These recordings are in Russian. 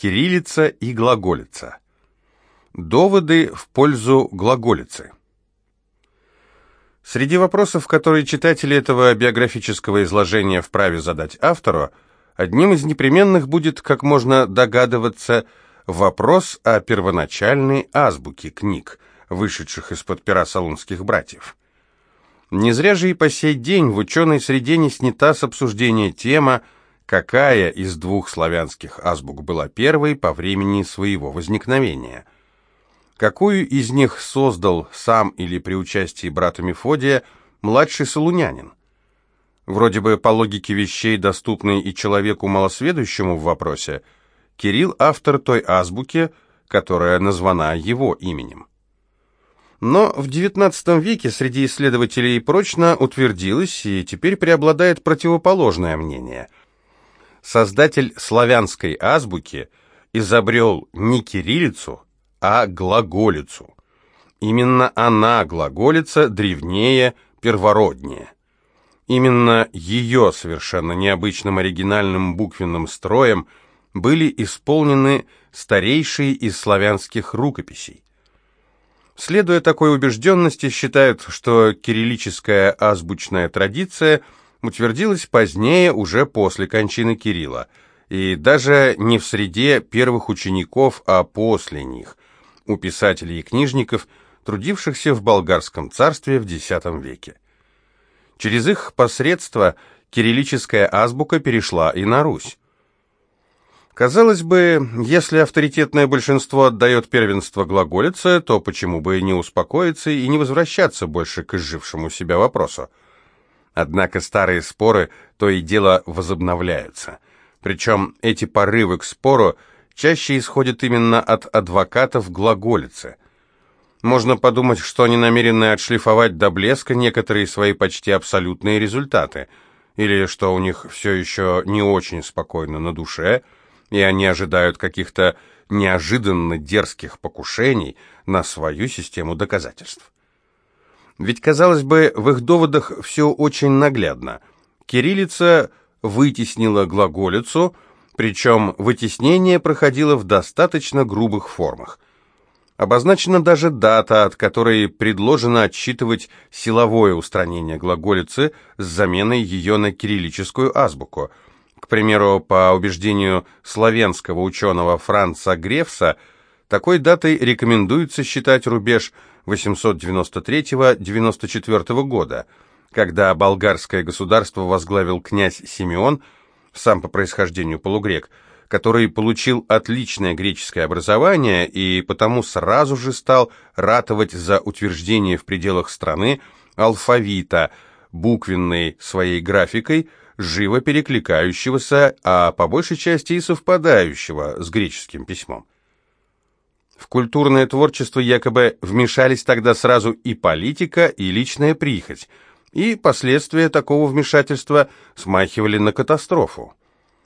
Кириллица и глаголица. Доводы в пользу глаголицы. Среди вопросов, которые читатели этого биографического изложения вправе задать автору, одним из непременных будет, как можно догадываться, вопрос о первоначальной азбуке книг, вышедших из-под пера салунских братьев. Не зря же и по сей день в ученой среде не снята с обсуждения тема, какая из двух славянских азбук была первой по времени своего возникновения. Какую из них создал сам или при участии брата Мефодия младший солунянин? Вроде бы по логике вещей, доступной и человеку малосведущему в вопросе, Кирилл автор той азбуки, которая названа его именем. Но в XIX веке среди исследователей прочно утвердилось и теперь преобладает противоположное мнение. Создатель славянской азбуки изобрел не кириллицу, а глаголицу. Именно она, глаголица, древнее, первороднее. Именно ее совершенно необычным оригинальным буквенным строем были исполнены старейшие из славянских рукописей. Следуя такой убежденности, считают, что кириллическая азбучная традиция утвердилась позднее, уже после кончины Кирилла, и даже не в среде первых учеников, а после них, у писателей и книжников, трудившихся в болгарском царстве в X веке. Через их посредство кириллическая азбука перешла и на Русь. Казалось бы, если авторитетное большинство отдает первенство глаголице, то почему бы и не успокоиться и не возвращаться больше к изжившему себя вопросу? Однако старые споры то и дело возобновляются. Причем эти порывы к спору чаще исходят именно от адвокатов глаголицы. Можно подумать, что они намерены отшлифовать до блеска некоторые свои почти абсолютные результаты, или что у них все еще не очень спокойно на душе – и они ожидают каких-то неожиданно дерзких покушений на свою систему доказательств. Ведь, казалось бы, в их доводах все очень наглядно. Кириллица вытеснила глаголицу, причем вытеснение проходило в достаточно грубых формах. Обозначена даже дата, от которой предложено отсчитывать силовое устранение глаголицы с заменой ее на кириллическую азбуку – к примеру, по убеждению славянского ученого Франца Грефса, такой датой рекомендуется считать рубеж 893-94 года, когда болгарское государство возглавил князь Симеон, сам по происхождению полугрек, который получил отличное греческое образование и потому сразу же стал ратовать за утверждение в пределах страны алфавита, буквенной своей графикой, живо перекликающегося, а по большей части и совпадающего с греческим письмом. В культурное творчество якобы вмешались тогда сразу и политика, и личная прихоть, и последствия такого вмешательства смахивали на катастрофу.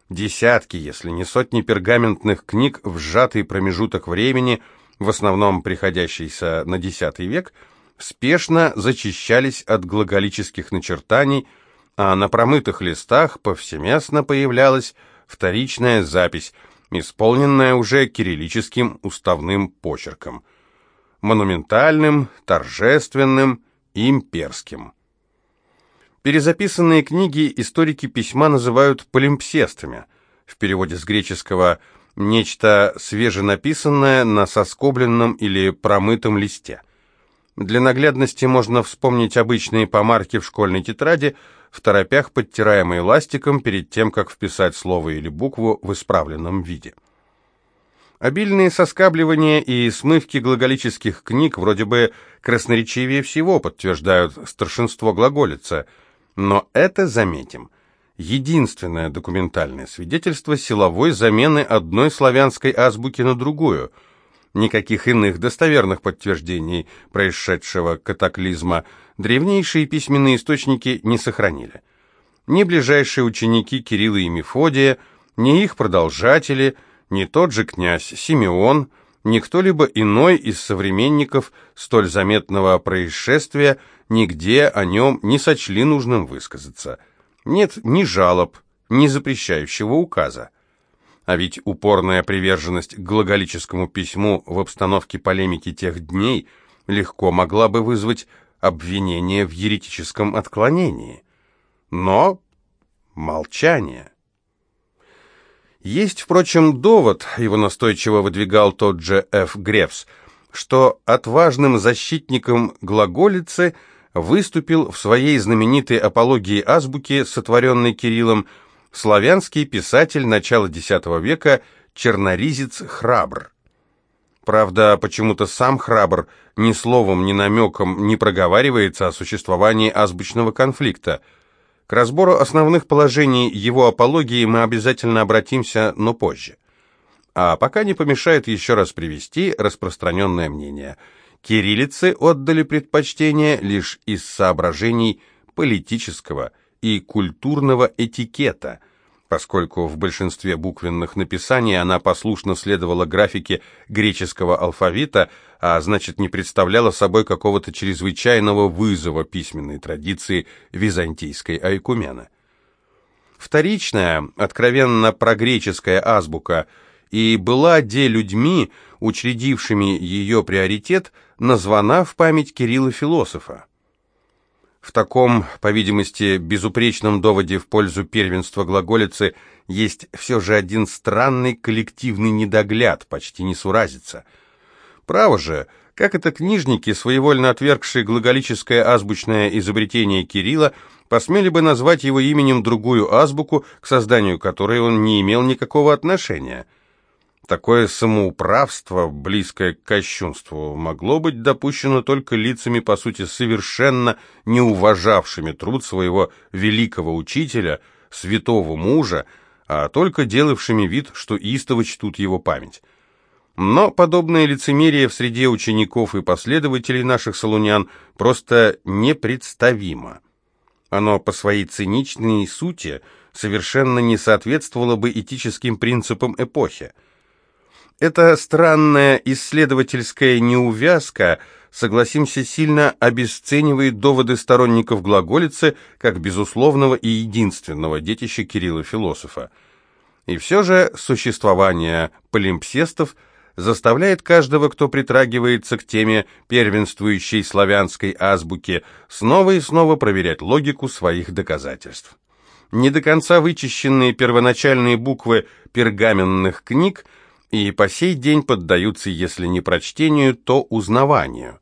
Десятки, если не сотни пергаментных книг в сжатый промежуток времени, в основном приходящийся на X век, спешно зачищались от глаголических начертаний – а на промытых листах повсеместно появлялась вторичная запись, исполненная уже кириллическим уставным почерком, монументальным, торжественным, имперским. Перезаписанные книги историки письма называют полимпсестами, в переводе с греческого «нечто свеженаписанное на соскобленном или промытом листе». Для наглядности можно вспомнить обычные помарки в школьной тетради – в торопях подтираемый ластиком перед тем, как вписать слово или букву в исправленном виде. Обильные соскабливания и смывки глаголических книг вроде бы красноречивее всего подтверждают старшинство глаголица, но это, заметим, единственное документальное свидетельство силовой замены одной славянской азбуки на другую. Никаких иных достоверных подтверждений происшедшего катаклизма – древнейшие письменные источники не сохранили. Ни ближайшие ученики Кирилла и Мефодия, ни их продолжатели, ни тот же князь Симеон, ни кто-либо иной из современников столь заметного происшествия нигде о нем не сочли нужным высказаться. Нет ни жалоб, ни запрещающего указа. А ведь упорная приверженность к глаголическому письму в обстановке полемики тех дней легко могла бы вызвать обвинение в еретическом отклонении. Но молчание. Есть, впрочем, довод, его настойчиво выдвигал тот же Ф. Грефс, что отважным защитником глаголицы выступил в своей знаменитой апологии азбуки, сотворенной Кириллом, славянский писатель начала X века черноризец Храбр. Правда, почему-то сам Храбр ни словом, ни намеком не проговаривается о существовании азбучного конфликта. К разбору основных положений его апологии мы обязательно обратимся, но позже. А пока не помешает еще раз привести распространенное мнение. Кириллицы отдали предпочтение лишь из соображений политического и культурного этикета, поскольку в большинстве буквенных написаний она послушно следовала графике греческого алфавита, а значит не представляла собой какого-то чрезвычайного вызова письменной традиции византийской айкумена. Вторичная, откровенно прогреческая азбука – и была де людьми, учредившими ее приоритет, названа в память Кирилла Философа. В таком, по видимости, безупречном доводе в пользу первенства глаголицы есть все же один странный коллективный недогляд, почти несуразица. Право же, как это книжники, своевольно отвергшие глаголическое азбучное изобретение Кирилла, посмели бы назвать его именем другую азбуку, к созданию которой он не имел никакого отношения – Такое самоуправство, близкое к кощунству, могло быть допущено только лицами, по сути, совершенно не уважавшими труд своего великого учителя, святого мужа, а только делавшими вид, что истово чтут его память. Но подобное лицемерие в среде учеников и последователей наших салунян просто непредставимо. Оно по своей циничной сути совершенно не соответствовало бы этическим принципам эпохи. Эта странная исследовательская неувязка, согласимся, сильно обесценивает доводы сторонников глаголицы как безусловного и единственного детища Кирилла-философа. И все же существование полимпсестов заставляет каждого, кто притрагивается к теме первенствующей славянской азбуки, снова и снова проверять логику своих доказательств. Не до конца вычищенные первоначальные буквы пергаменных книг – и по сей день поддаются, если не прочтению, то узнаванию.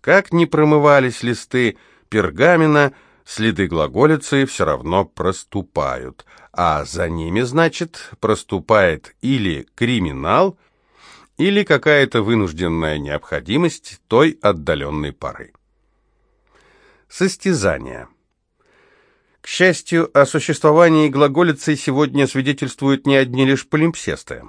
Как ни промывались листы пергамена, следы глаголицы все равно проступают, а за ними, значит, проступает или криминал, или какая-то вынужденная необходимость той отдаленной поры. Состязание. К счастью, о существовании глаголицы сегодня свидетельствуют не одни лишь полимпсесты.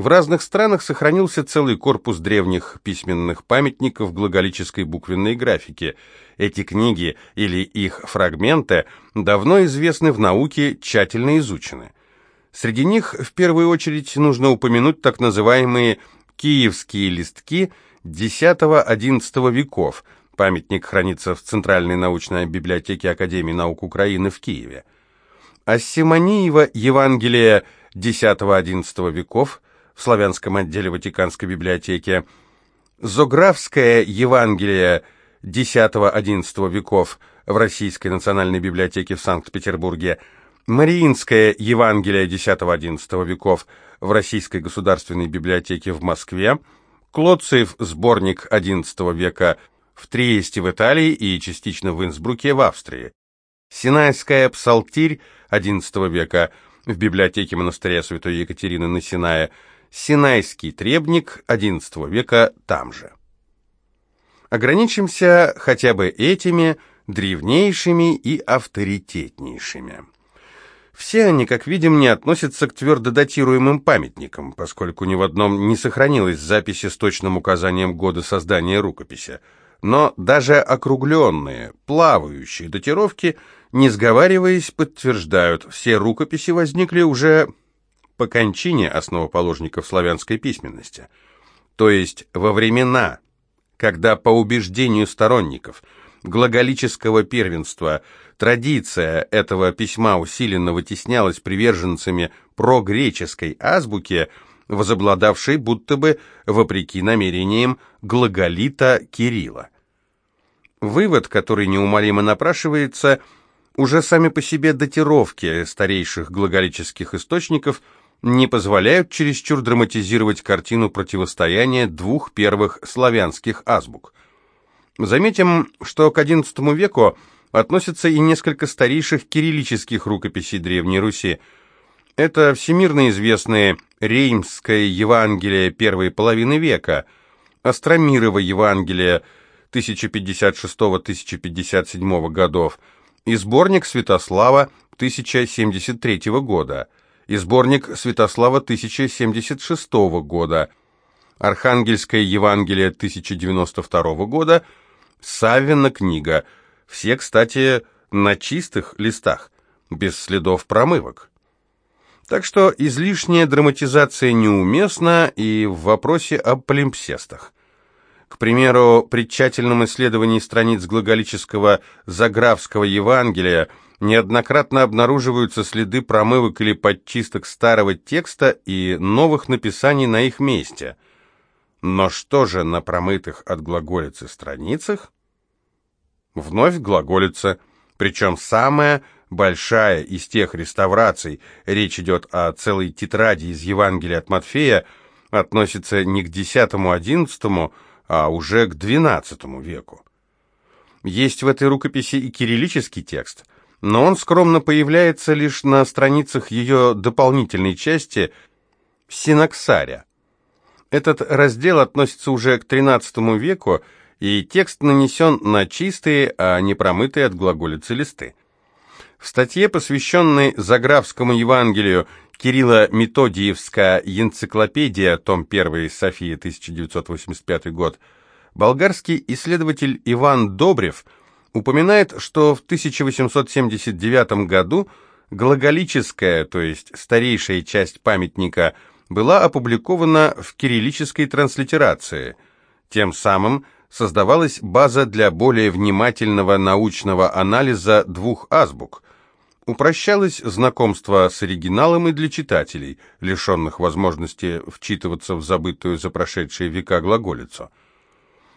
В разных странах сохранился целый корпус древних письменных памятников глаголической буквенной графики. Эти книги или их фрагменты давно известны в науке, тщательно изучены. Среди них в первую очередь нужно упомянуть так называемые «киевские листки» X-XI веков. Памятник хранится в Центральной научной библиотеке Академии наук Украины в Киеве. Ассимониева Евангелие X-XI веков – в славянском отделе Ватиканской библиотеки, Зографское Евангелие X-XI веков в Российской национальной библиотеке в Санкт-Петербурге, Мариинское Евангелие X-XI веков в Российской государственной библиотеке в Москве, Клоциев сборник XI века в Триесте в Италии и частично в Инсбруке в Австрии, Синайская псалтирь XI века в библиотеке монастыря Святой Екатерины на Синае, Синайский требник XI века там же. Ограничимся хотя бы этими древнейшими и авторитетнейшими. Все они, как видим, не относятся к твердо датируемым памятникам, поскольку ни в одном не сохранилось записи с точным указанием года создания рукописи. Но даже округленные, плавающие датировки, не сговариваясь, подтверждают, все рукописи возникли уже по кончине основоположников славянской письменности, то есть во времена, когда по убеждению сторонников глаголического первенства. Традиция этого письма усиленно вытеснялась приверженцами прогреческой азбуки, возобладавшей будто бы вопреки намерениям глаголита Кирилла. Вывод, который неумолимо напрашивается, уже сами по себе датировки старейших глаголических источников не позволяют чересчур драматизировать картину противостояния двух первых славянских азбук. Заметим, что к XI веку относятся и несколько старейших кириллических рукописей Древней Руси. Это всемирно известные Реймское Евангелие первой половины века, Остромирово Евангелие 1056-1057 годов и сборник Святослава 1073 года, и сборник Святослава 1076 года, Архангельское Евангелие 1092 года, Саввина книга, все, кстати, на чистых листах, без следов промывок. Так что излишняя драматизация неуместна и в вопросе о плимпсестах. К примеру, при тщательном исследовании страниц глаголического Заграфского Евангелия неоднократно обнаруживаются следы промывок или подчисток старого текста и новых написаний на их месте. Но что же на промытых от глаголицы страницах? Вновь глаголица, причем самая большая из тех реставраций, речь идет о целой тетради из Евангелия от Матфея, относится не к X-XI, а уже к XII веку. Есть в этой рукописи и кириллический текст, но он скромно появляется лишь на страницах ее дополнительной части «Синаксаря». Этот раздел относится уже к XIII веку, и текст нанесен на чистые, а не промытые от глаголицы листы. В статье, посвященной Заграфскому Евангелию Кирилла Методиевская энциклопедия, том 1, София, 1985 год, болгарский исследователь Иван Добрев упоминает, что в 1879 году глаголическая, то есть старейшая часть памятника, была опубликована в кириллической транслитерации. Тем самым создавалась база для более внимательного научного анализа двух азбук – Упрощалось знакомство с оригиналом и для читателей, лишенных возможности вчитываться в забытую за прошедшие века глаголицу.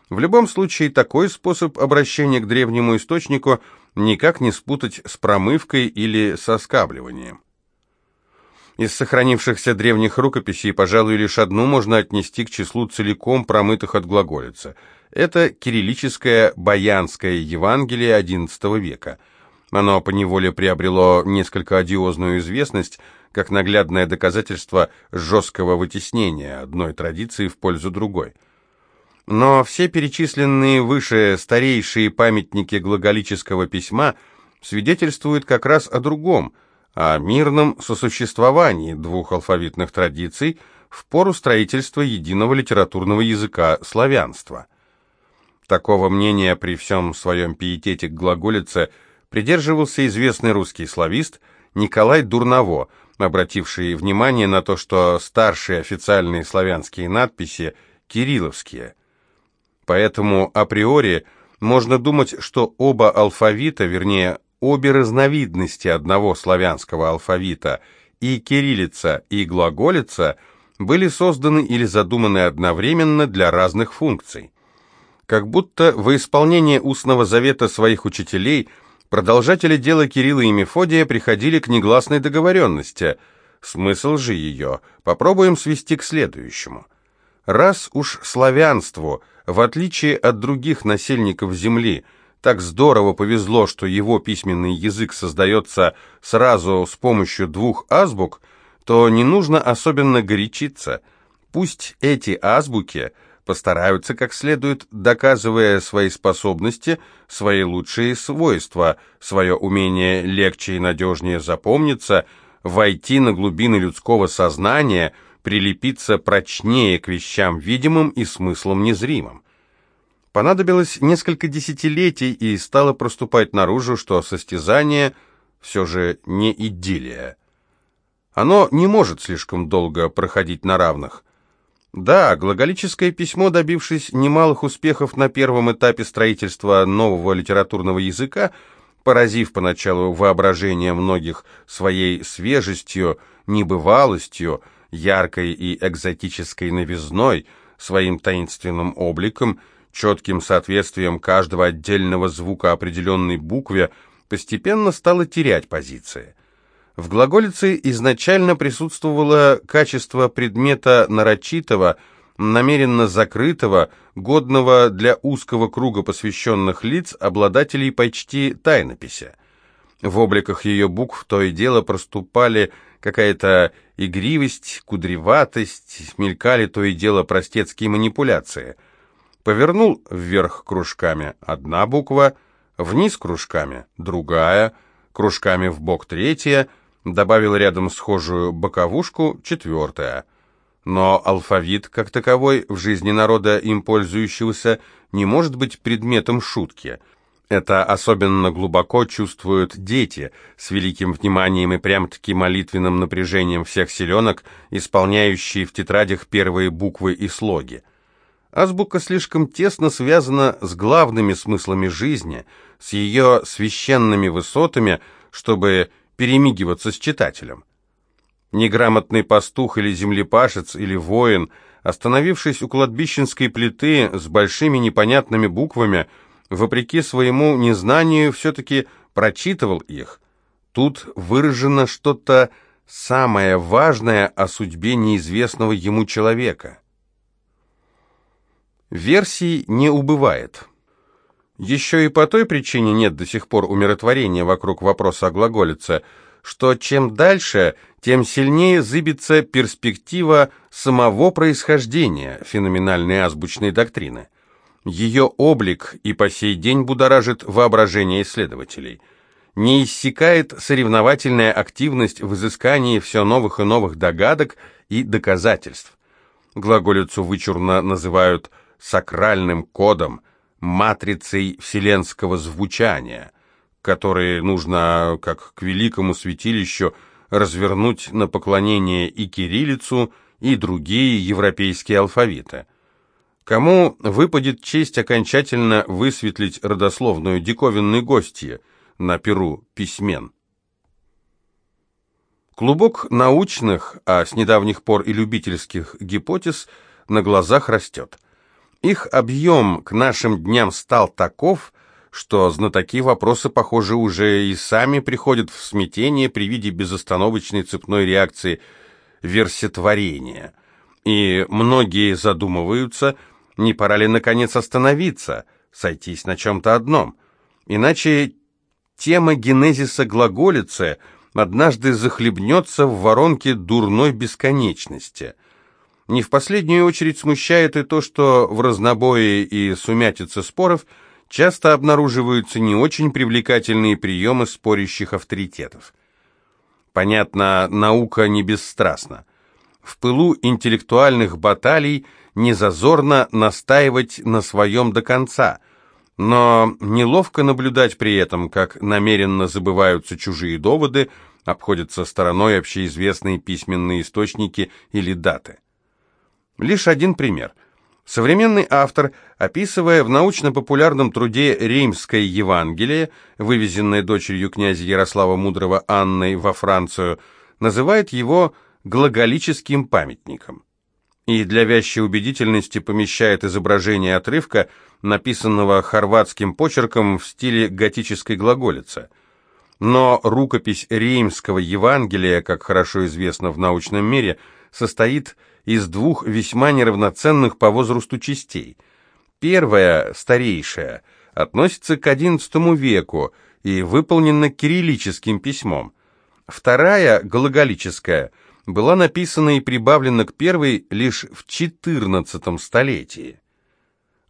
В любом случае, такой способ обращения к древнему источнику никак не спутать с промывкой или соскабливанием. Из сохранившихся древних рукописей, пожалуй, лишь одну можно отнести к числу целиком промытых от глаголица. Это кириллическое Баянское Евангелие XI века – оно поневоле приобрело несколько одиозную известность, как наглядное доказательство жесткого вытеснения одной традиции в пользу другой. Но все перечисленные выше старейшие памятники глаголического письма свидетельствуют как раз о другом, о мирном сосуществовании двух алфавитных традиций в пору строительства единого литературного языка славянства. Такого мнения при всем своем пиетете к глаголице – придерживался известный русский славист Николай Дурново, обративший внимание на то, что старшие официальные славянские надписи кирилловские. Поэтому априори можно думать, что оба алфавита, вернее, обе разновидности одного славянского алфавита, и кириллица, и глаголица, были созданы или задуманы одновременно для разных функций. Как будто во исполнение устного завета своих учителей – Продолжатели дела Кирилла и Мефодия приходили к негласной договоренности. Смысл же ее попробуем свести к следующему. Раз уж славянству, в отличие от других насельников земли, так здорово повезло, что его письменный язык создается сразу с помощью двух азбук, то не нужно особенно горячиться. Пусть эти азбуки – постараются как следует, доказывая свои способности, свои лучшие свойства, свое умение легче и надежнее запомниться, войти на глубины людского сознания, прилепиться прочнее к вещам видимым и смыслам незримым. Понадобилось несколько десятилетий, и стало проступать наружу, что состязание все же не идиллия. Оно не может слишком долго проходить на равных. Да, глаголическое письмо, добившись немалых успехов на первом этапе строительства нового литературного языка, поразив поначалу воображение многих своей свежестью, небывалостью, яркой и экзотической новизной, своим таинственным обликом, четким соответствием каждого отдельного звука определенной букве, постепенно стало терять позиции. В глаголице изначально присутствовало качество предмета нарочитого, намеренно закрытого, годного для узкого круга посвященных лиц, обладателей почти тайнописи. В обликах ее букв то и дело проступали какая-то игривость, кудреватость, мелькали то и дело простецкие манипуляции. Повернул вверх кружками одна буква, вниз кружками другая, кружками в бок третья — добавил рядом схожую боковушку, четвертая. Но алфавит, как таковой, в жизни народа им пользующегося, не может быть предметом шутки. Это особенно глубоко чувствуют дети, с великим вниманием и прям-таки молитвенным напряжением всех селенок, исполняющие в тетрадях первые буквы и слоги. Азбука слишком тесно связана с главными смыслами жизни, с ее священными высотами, чтобы перемигиваться с читателем. Неграмотный пастух или землепашец или воин, остановившись у кладбищенской плиты с большими непонятными буквами, вопреки своему незнанию, все-таки прочитывал их. Тут выражено что-то самое важное о судьбе неизвестного ему человека. Версий не убывает. Еще и по той причине нет до сих пор умиротворения вокруг вопроса о глаголице, что чем дальше, тем сильнее зыбится перспектива самого происхождения феноменальной азбучной доктрины. Ее облик и по сей день будоражит воображение исследователей. Не иссякает соревновательная активность в изыскании все новых и новых догадок и доказательств. Глаголицу вычурно называют «сакральным кодом», матрицей вселенского звучания, которые нужно, как к великому святилищу, развернуть на поклонение и кириллицу, и другие европейские алфавиты. Кому выпадет честь окончательно высветлить родословную диковинной гостья на перу письмен? Клубок научных, а с недавних пор и любительских гипотез на глазах растет. Их объем к нашим дням стал таков, что знатоки вопросы, похоже, уже и сами приходят в смятение при виде безостановочной цепной реакции версетворения. И многие задумываются, не пора ли наконец остановиться, сойтись на чем-то одном. Иначе тема генезиса глаголицы однажды захлебнется в воронке дурной бесконечности – не в последнюю очередь смущает и то, что в разнобое и сумятице споров часто обнаруживаются не очень привлекательные приемы спорящих авторитетов. Понятно, наука не бесстрастна. В пылу интеллектуальных баталий не зазорно настаивать на своем до конца, но неловко наблюдать при этом, как намеренно забываются чужие доводы, обходятся стороной общеизвестные письменные источники или даты. Лишь один пример. Современный автор, описывая в научно-популярном труде «Реймское Евангелие», вывезенное дочерью князя Ярослава Мудрого Анной во Францию, называет его глаголическим памятником. И для вящей убедительности помещает изображение отрывка, написанного хорватским почерком в стиле готической глаголицы. Но рукопись Реймского Евангелия, как хорошо известно в научном мире, состоит из двух весьма неравноценных по возрасту частей. Первая, старейшая, относится к XI веку и выполнена кириллическим письмом. Вторая, глаголическая, была написана и прибавлена к первой лишь в XIV столетии.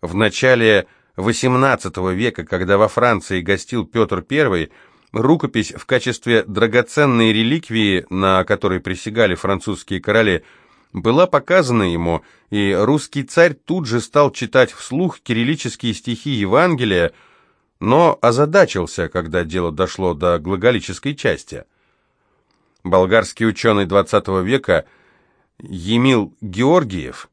В начале XVIII века, когда во Франции гостил Петр I, рукопись в качестве драгоценной реликвии, на которой присягали французские короли, была показана ему, и русский царь тут же стал читать вслух кириллические стихи Евангелия, но озадачился, когда дело дошло до глаголической части. Болгарский ученый XX века Емил Георгиев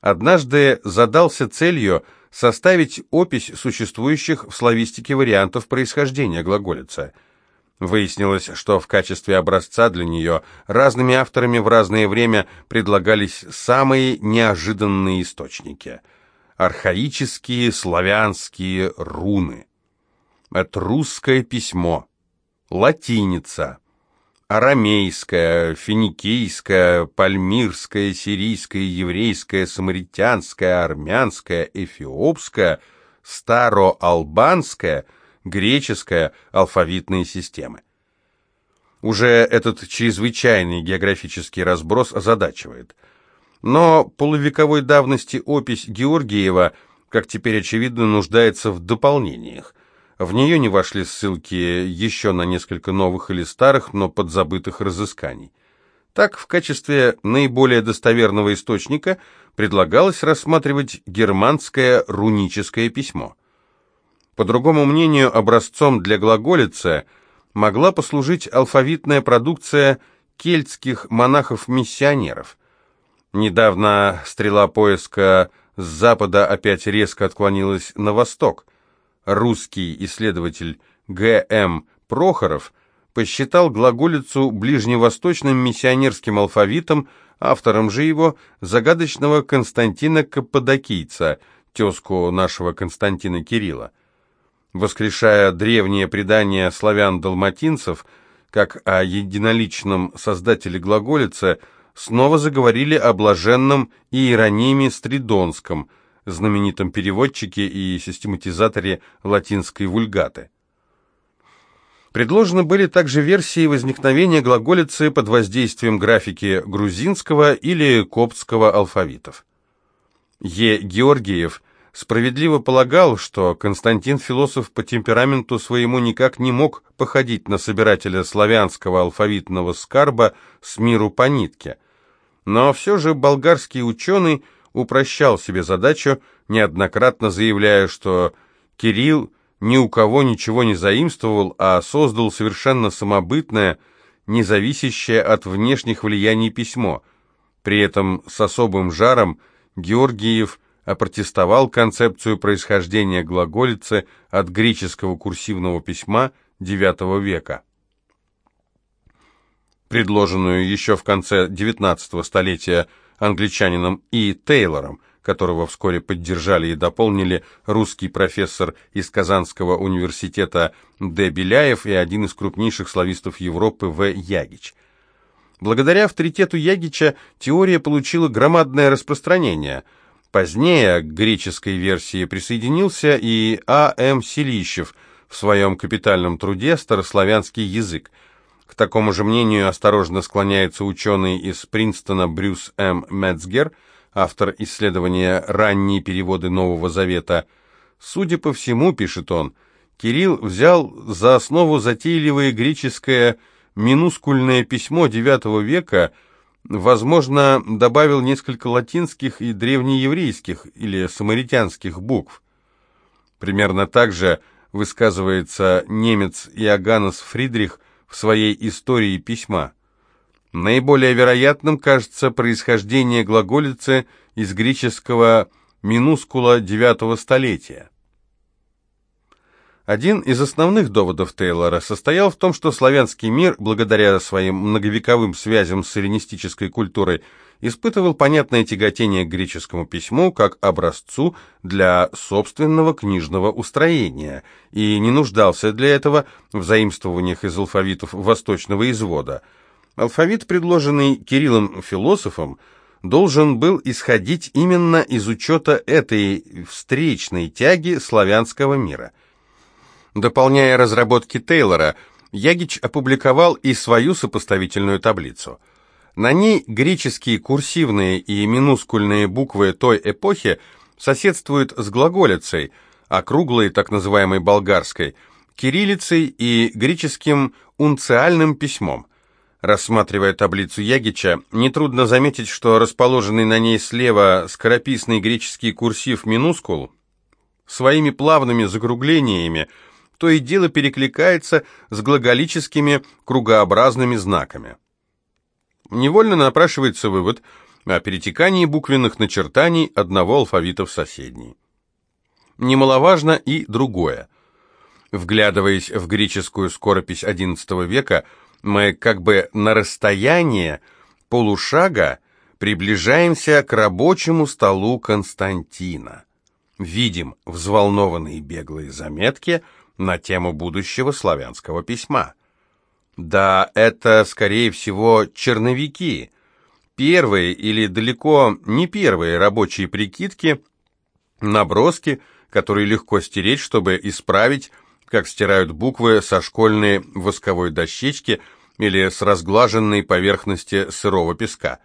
однажды задался целью составить опись существующих в славистике вариантов происхождения глаголица. Выяснилось, что в качестве образца для нее разными авторами в разное время предлагались самые неожиданные источники. Архаические славянские руны. Этрусское письмо. Латиница арамейская, финикийская, пальмирская, сирийская, еврейская, самаритянская, армянская, эфиопская, староалбанская, греческая алфавитные системы. Уже этот чрезвычайный географический разброс озадачивает. Но полувековой давности опись Георгиева, как теперь очевидно, нуждается в дополнениях. В нее не вошли ссылки еще на несколько новых или старых, но подзабытых разысканий. Так, в качестве наиболее достоверного источника предлагалось рассматривать германское руническое письмо. По другому мнению, образцом для глаголица могла послужить алфавитная продукция кельтских монахов-миссионеров. Недавно стрела поиска с запада опять резко отклонилась на восток – русский исследователь Г.М. Прохоров посчитал глаголицу ближневосточным миссионерским алфавитом, автором же его загадочного Константина Каппадокийца, тезку нашего Константина Кирилла. Воскрешая древние предания славян-далматинцев, как о единоличном создателе глаголицы, снова заговорили о блаженном Иерониме Стридонском – знаменитом переводчике и систематизаторе латинской вульгаты. Предложены были также версии возникновения глаголицы под воздействием графики грузинского или коптского алфавитов. Е. Георгиев справедливо полагал, что Константин Философ по темпераменту своему никак не мог походить на собирателя славянского алфавитного скарба с миру по нитке. Но все же болгарский ученый – упрощал себе задачу, неоднократно заявляя, что Кирилл ни у кого ничего не заимствовал, а создал совершенно самобытное, независящее от внешних влияний письмо. При этом с особым жаром Георгиев опротестовал концепцию происхождения глаголицы от греческого курсивного письма IX века. Предложенную еще в конце XIX столетия англичанином И. Тейлором, которого вскоре поддержали и дополнили русский профессор из Казанского университета Д. Беляев и один из крупнейших славистов Европы В. Ягич. Благодаря авторитету Ягича теория получила громадное распространение. Позднее к греческой версии присоединился и А. М. Селищев в своем капитальном труде «Старославянский язык», к такому же мнению осторожно склоняется ученый из Принстона Брюс М. Мецгер, автор исследования «Ранние переводы Нового Завета». Судя по всему, пишет он, Кирилл взял за основу затейливое греческое минускульное письмо IX века, возможно, добавил несколько латинских и древнееврейских или самаритянских букв. Примерно так же высказывается немец Иоганнес Фридрих в своей истории письма. Наиболее вероятным кажется происхождение глаголицы из греческого минускула IX столетия. Один из основных доводов Тейлора состоял в том, что славянский мир, благодаря своим многовековым связям с эллинистической культурой, испытывал понятное тяготение к греческому письму как образцу для собственного книжного устроения и не нуждался для этого в заимствованиях из алфавитов восточного извода. Алфавит, предложенный Кириллом-философом, должен был исходить именно из учета этой встречной тяги славянского мира. Дополняя разработки Тейлора, Ягич опубликовал и свою сопоставительную таблицу – на ней греческие курсивные и минускульные буквы той эпохи соседствуют с глаголицей, округлой, так называемой болгарской, кириллицей и греческим унциальным письмом. Рассматривая таблицу Ягича, нетрудно заметить, что расположенный на ней слева скорописный греческий курсив минускул своими плавными закруглениями то и дело перекликается с глаголическими кругообразными знаками. Невольно напрашивается вывод, о перетекании буквенных начертаний одного алфавита в соседний. Немаловажно и другое. Вглядываясь в греческую скоропись XI века, мы как бы на расстояние полушага приближаемся к рабочему столу Константина. Видим взволнованные беглые заметки на тему будущего славянского письма. Да, это, скорее всего, черновики, первые или далеко не первые рабочие прикидки, наброски, которые легко стереть, чтобы исправить, как стирают буквы со школьной восковой дощечки или с разглаженной поверхности сырого песка.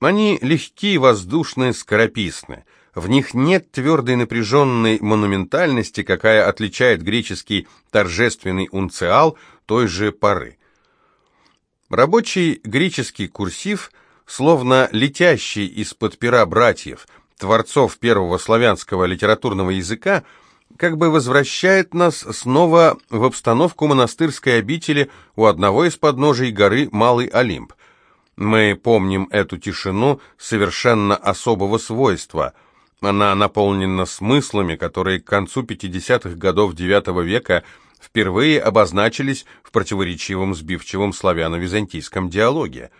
Они легкие, воздушные, скорописны. В них нет твердой напряженной монументальности, какая отличает греческий торжественный унциал той же поры. Рабочий греческий курсив, словно летящий из-под пера братьев, творцов первого славянского литературного языка, как бы возвращает нас снова в обстановку монастырской обители у одного из подножий горы Малый Олимп. Мы помним эту тишину совершенно особого свойства. Она наполнена смыслами, которые к концу 50-х годов IX века впервые обозначились в противоречивом сбивчивом славяно-византийском диалоге.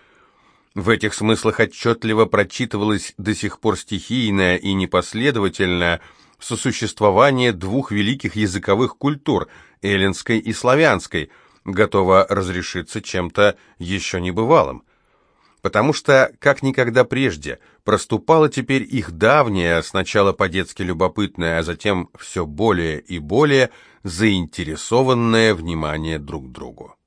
В этих смыслах отчетливо прочитывалось до сих пор стихийное и непоследовательное сосуществование двух великих языковых культур, эллинской и славянской, готово разрешиться чем-то еще небывалым. Потому что, как никогда прежде, проступала теперь их давняя, сначала по-детски любопытная, а затем все более и более заинтересованное внимание друг другу.